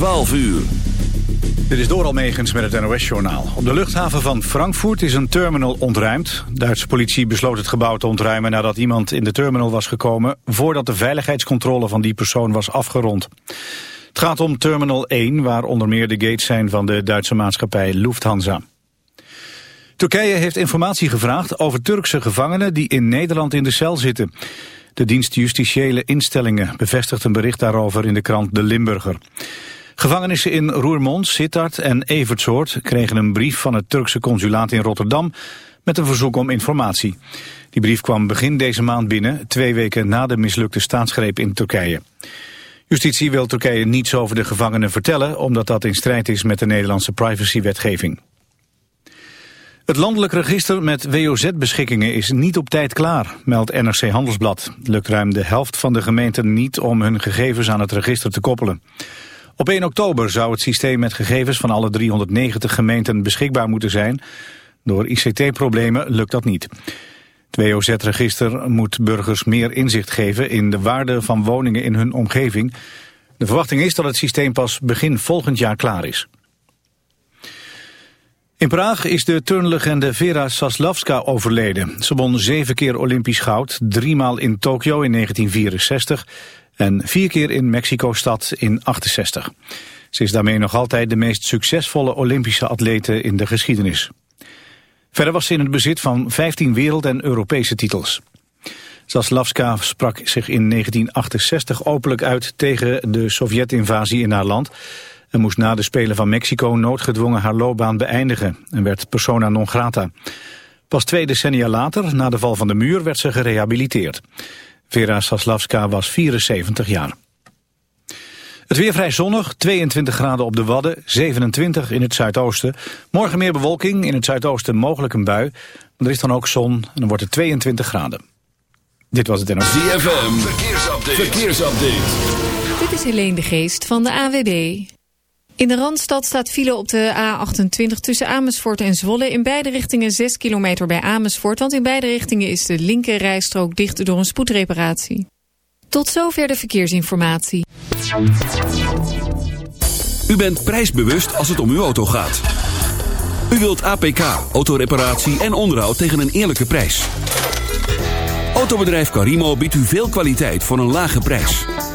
12 uur. Dit is door Almegens met het NOS-journaal. Op de luchthaven van Frankfurt is een terminal ontruimd. Duitse politie besloot het gebouw te ontruimen nadat iemand in de terminal was gekomen... voordat de veiligheidscontrole van die persoon was afgerond. Het gaat om Terminal 1, waar onder meer de gates zijn van de Duitse maatschappij Lufthansa. Turkije heeft informatie gevraagd over Turkse gevangenen die in Nederland in de cel zitten. De dienst Justitiële Instellingen bevestigt een bericht daarover in de krant De Limburger. Gevangenissen in Roermond, Sittard en Evertsoort kregen een brief van het Turkse consulaat in Rotterdam met een verzoek om informatie. Die brief kwam begin deze maand binnen, twee weken na de mislukte staatsgreep in Turkije. Justitie wil Turkije niets over de gevangenen vertellen, omdat dat in strijd is met de Nederlandse privacywetgeving. Het landelijk register met WOZ-beschikkingen is niet op tijd klaar, meldt NRC Handelsblad. Lukt ruim de helft van de gemeenten niet om hun gegevens aan het register te koppelen. Op 1 oktober zou het systeem met gegevens van alle 390 gemeenten beschikbaar moeten zijn. Door ICT-problemen lukt dat niet. Het WOZ-register moet burgers meer inzicht geven in de waarde van woningen in hun omgeving. De verwachting is dat het systeem pas begin volgend jaar klaar is. In Praag is de turnlegende Vera Saslavska overleden. Ze won zeven keer Olympisch goud, driemaal in Tokio in 1964 en vier keer in Mexico-stad in 68. Ze is daarmee nog altijd de meest succesvolle Olympische atlete in de geschiedenis. Verder was ze in het bezit van 15 wereld- en Europese titels. Zaslavska sprak zich in 1968 openlijk uit tegen de Sovjet-invasie in haar land... en moest na de Spelen van Mexico noodgedwongen haar loopbaan beëindigen... en werd persona non grata. Pas twee decennia later, na de val van de muur, werd ze gerehabiliteerd. Vera Saslavska was 74 jaar. Het weer vrij zonnig, 22 graden op de Wadden, 27 in het zuidoosten. Morgen meer bewolking, in het zuidoosten mogelijk een bui. Maar er is dan ook zon en dan wordt het 22 graden. Dit was het NOS. ZFM, verkeersupdate. verkeersupdate. Dit is Helene de Geest van de AWB. In de Randstad staat file op de A28 tussen Amersfoort en Zwolle. In beide richtingen 6 kilometer bij Amersfoort. Want in beide richtingen is de linker rijstrook dicht door een spoedreparatie. Tot zover de verkeersinformatie. U bent prijsbewust als het om uw auto gaat. U wilt APK, autoreparatie en onderhoud tegen een eerlijke prijs. Autobedrijf Carimo biedt u veel kwaliteit voor een lage prijs.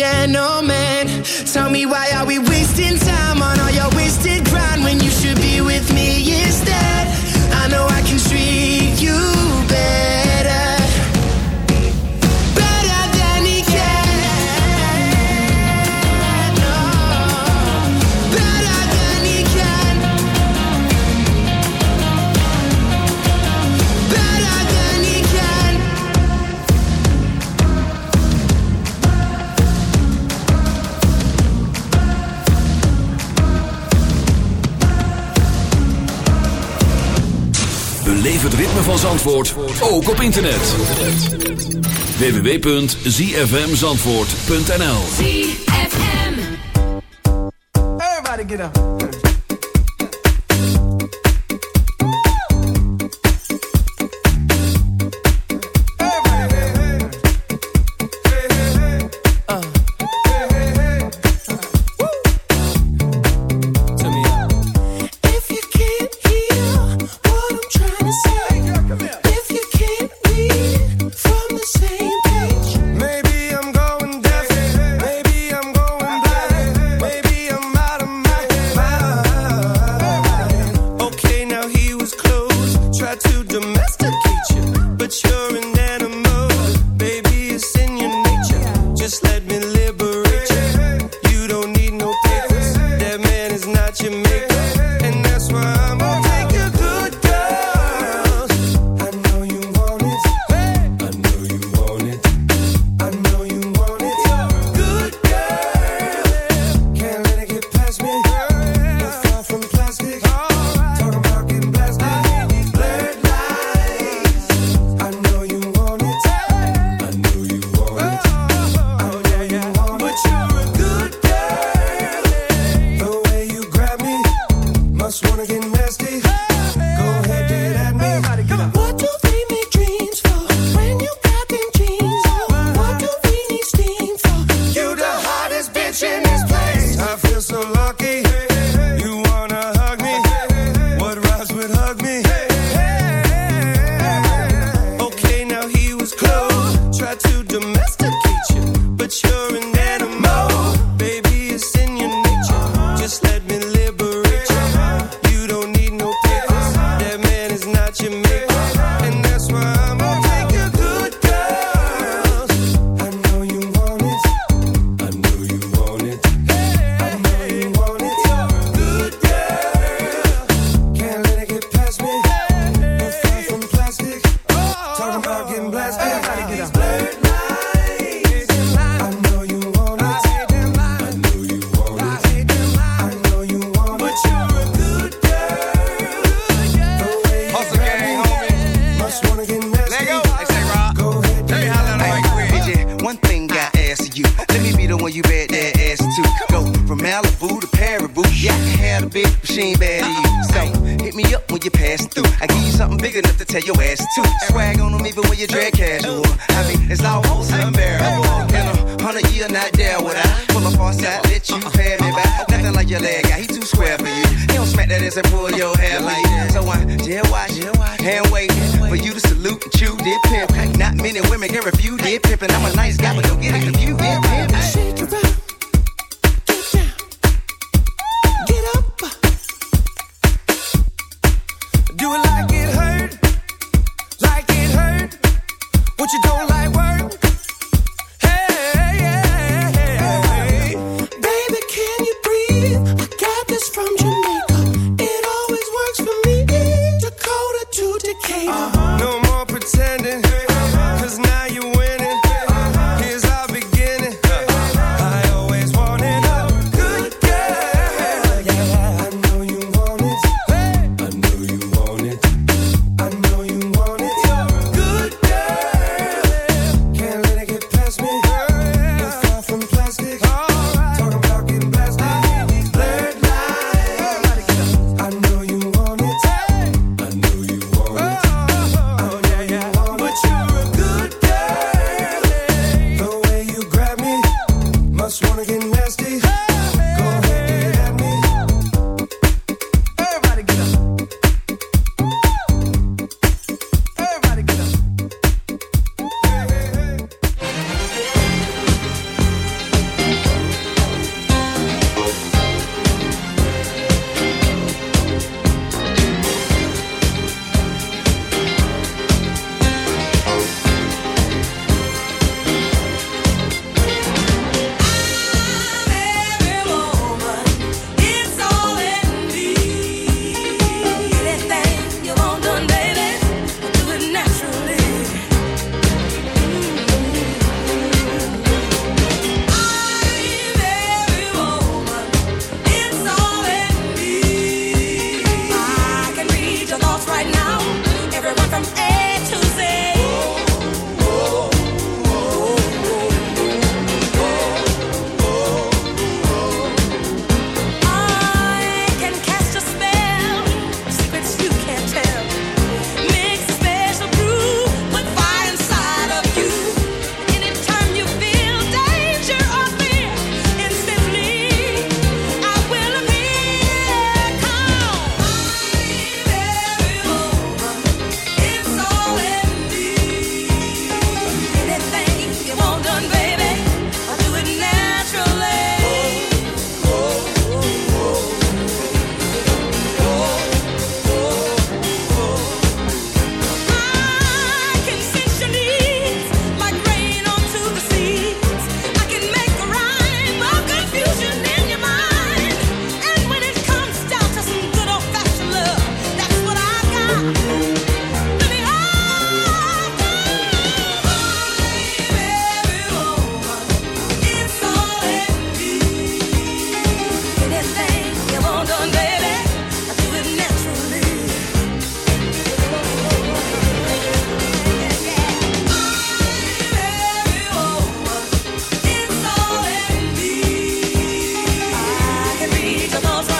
gentleman. Tell me why are we wasting time? Zandvoort ook op internet. www.zfmzandvoort.nl Everybody get up. with you. boo to Paraboo. Yeah, I can have a big machine bad you. So hit me up when you pass through. I give you something big enough to tell your ass to. Swag on them even when you drag casual. I mean, it's almost unbearable. In a hundred year, not there would I pull up on side, let you uh-huh. pad me back. Nothing like your leg guy, he too square for you. He don't smack that ass and pull your hair like that. So I dare watch, hand wait for you to salute and chew, dip pimp. Not many women can refuse, did pimp. And I'm a nice guy, but don't get it confused, Shake did pimp. What you don't like? todos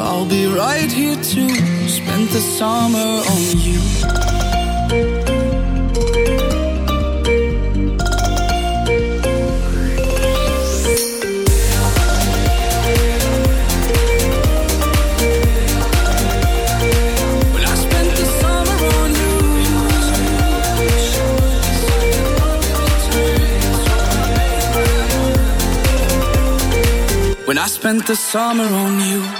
I'll be right here to spend the summer on you. When I spent the summer on you. When I spent the summer on you.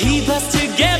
keep us together.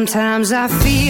Sometimes I feel